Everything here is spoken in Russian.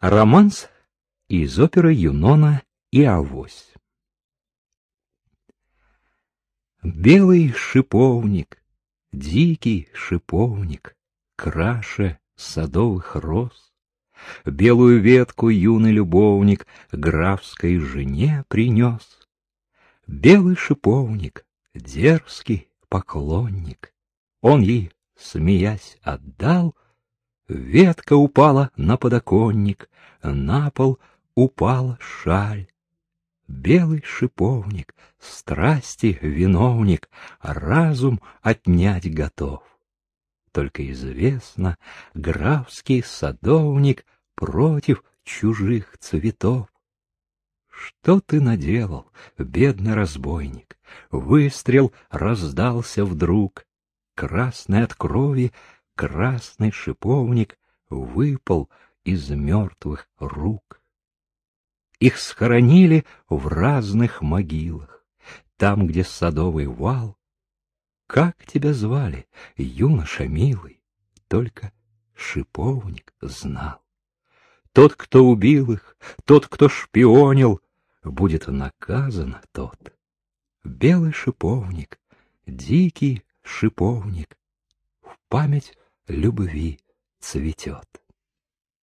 Романс из оперы Юнона и Авось. Белый шиповник, дикий шиповник, краше садовых роз, Белую ветку юный любовник графской жене принес. Белый шиповник, дерзкий поклонник, он ей, смеясь, отдал, ветка упала на подоконник, на пол упала шаль. Белый шиповник, страсти виновник, разум отнять готов. Только известно, графский садовник против чужих цветов. Что ты наделал, бедный разбойник? Выстрел раздался вдруг. Красный от крови, красный шиповник выпал из мертвых рук. Их схоронили в разных могилах, там, где садовый вал. Как тебя звали, юноша милый? Только шиповник знал. Тот, кто убил их, тот, кто шпионил, будет наказан тот. Белый шиповник, дикий шиповник, в память любви цветет.